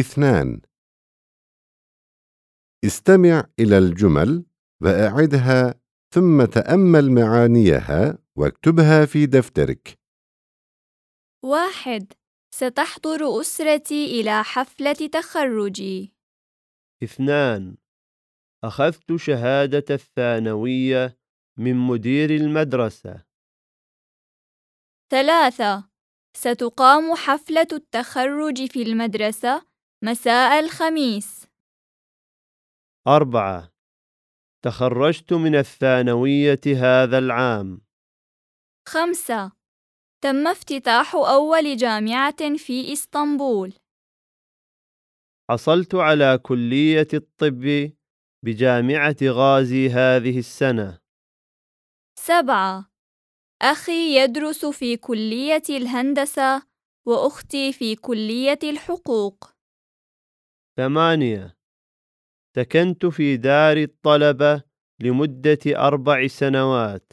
اثنان. استمع إلى الجمل وأعدها ثم تأمل معانيها واكتبها في دفترك. واحد. ستحضر أسرتي إلى حفلة تخرجي. اثنان. أخذت شهادة الثانوية من مدير المدرسة. ثلاثة. ستقام حفلة التخرج في المدرسة مساء الخميس. أربعة. تخرجت من الثانوية هذا العام. خمسة. تم افتتاح أول جامعة في إسطنبول. حصلت على كلية الطب بجامعة غازي هذه السنة. سبعة. أخي يدرس في كلية الهندسة وأختي في كلية الحقوق. ثمانية. سكنت في دار الطلبة لمدة أربع سنوات.